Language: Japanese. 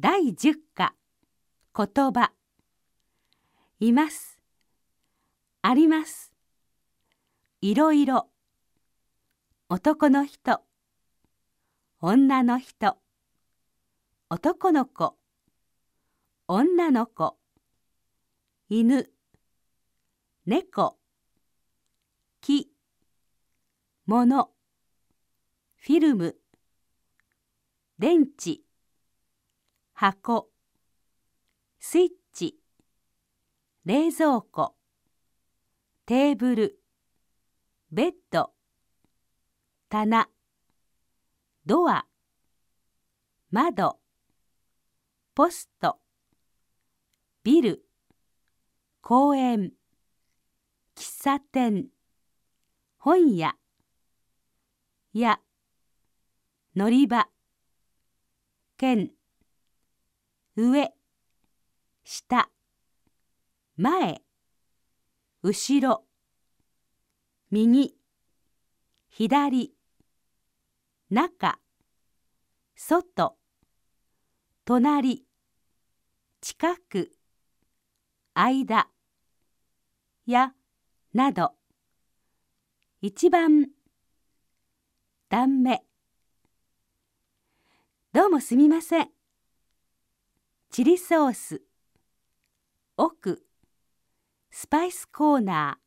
第10課。言葉。います。あります。いろいろ。男の人。女の人。男の子。女の子。犬。猫。木。物。フィルム。電池。箱。スイッチ。冷蔵庫。テーブル。ベッド。棚。ドア。窓。ポスト。ビル。公園。喫茶店。本屋。や乗り場。県上下前後ろ右左中外隣近く間やなど。一番断目どうもすみません。チリソース。奥。スパイスコーナー。